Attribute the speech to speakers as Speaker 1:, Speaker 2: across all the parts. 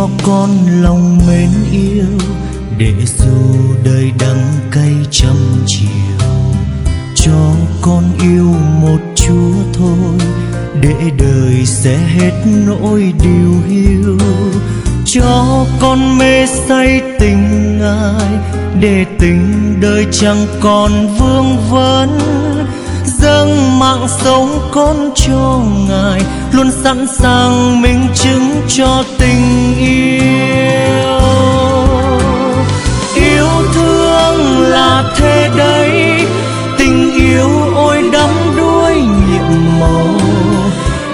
Speaker 1: cho con lòng mến yêu, để dù đời đắng cay trăm chiều, cho con yêu một chúa thôi, để đời sẽ hết nỗi điều hiu. Cho con mê say tình ai để tình đời chẳng còn vương vấn dâng mạng sống con cho ngài, luôn sẵn sàng minh chứng cho tình yêu. Yêu thương là thế đấy, tình yêu ôi đắm đuối nhiệm màu.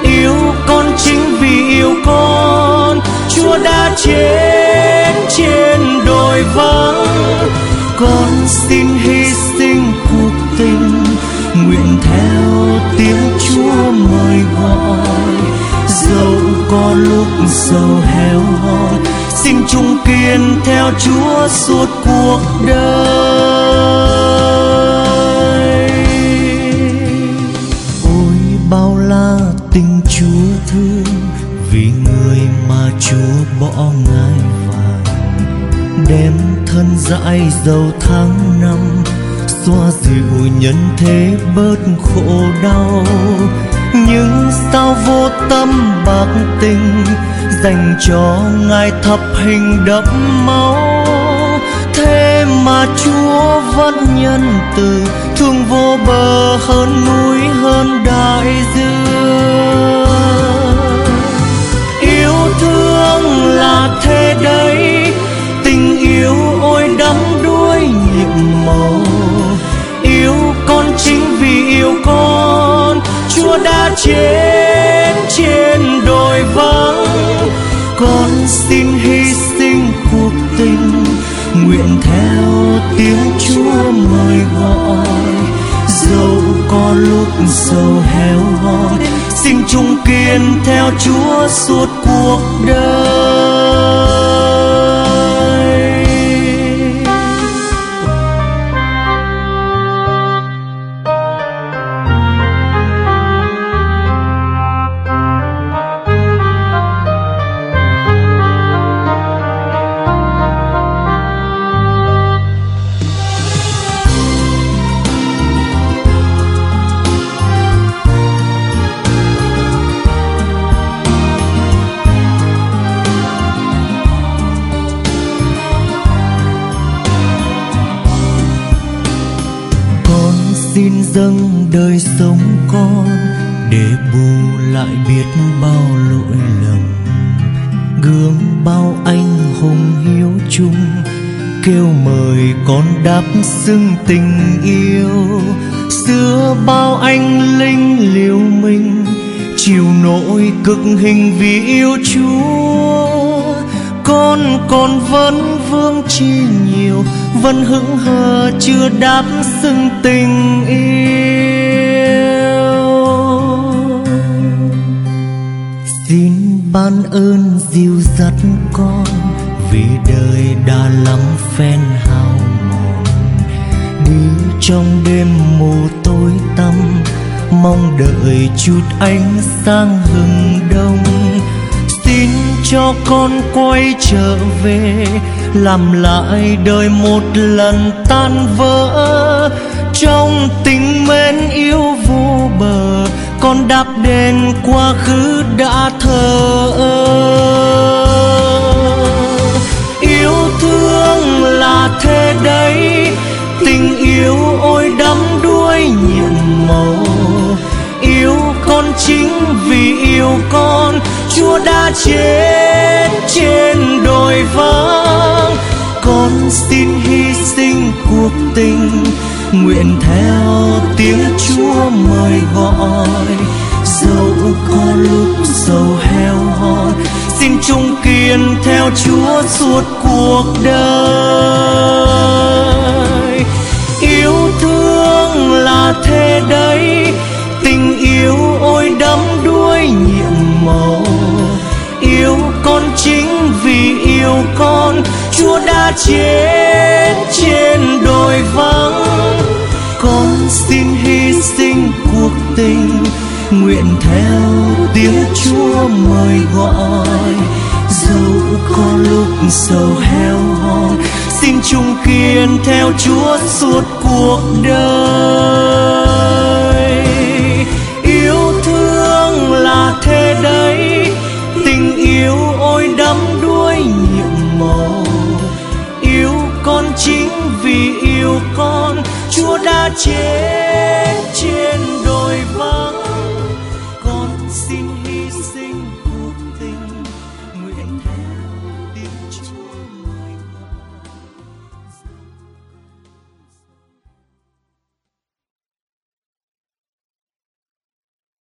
Speaker 1: Yêu con chính vì yêu con, chúa đã chết trên đồi vắng. Con xin hy tiếng chúa mời gọi. Dẫu có lúc sầu heo hon xin chung kiên theo chúa suốt cuộc đời. Ôi, bao la tình chúa thương, vì người mà chúa bỏ ngai vàng đem thân dại dầu tháng năm xoa dịu nhân thế bớt khổ đau. Nhưng sao vô tâm bạc tình dành cho ngài thập hình đẫm máu. Thế mà chúa vẫn nhân từ, thương vô bờ hơn núi hơn đại dương. Tiếng chúa mời gọi. Dẫu có lúc sầu héo hon xin chung kiên theo chúa suốt cuộc đời. Dâng đời sống con để bù lại biết bao lỗi lầm. Gương bao anh hùng hiếu chung, kêu mời con đáp xưng tình yêu. Xưa bao anh linh liều mình chịu nỗi cực hình vì yêu chúa con còn vẫn vương chi nhiều, vẫn hững hờ chưa đáp xưng tình yêu. Xin ban ơn dìu dắt con vì đời đã lắm phen hao mòn. Đi trong đêm mù tối tăm, mong đợi chút ánh sáng hừng đông cho con quay trở về, làm lại đời một lần tan vỡ. Trong tình mến yêu vô bờ, con đáp đền quá khứ đã thờ ơ chúa đã chết trên đồi vắng. Con xin hy sinh cuộc tình, nguyện theo tiếng chúa mời gọi. Dẫu có lúc dầu heo hon xin chung kiên theo chúa suốt cuộc đời. Chúa chết trên đồi vắng. Con xin hy sinh cuộc tình, nguyện theo tiếng chúa mời gọi. Dẫu có lúc sầu heo hon xin chung kiên theo chúa suốt cuộc đời. Vì yêu con chúa đã chết trên đồi vắng.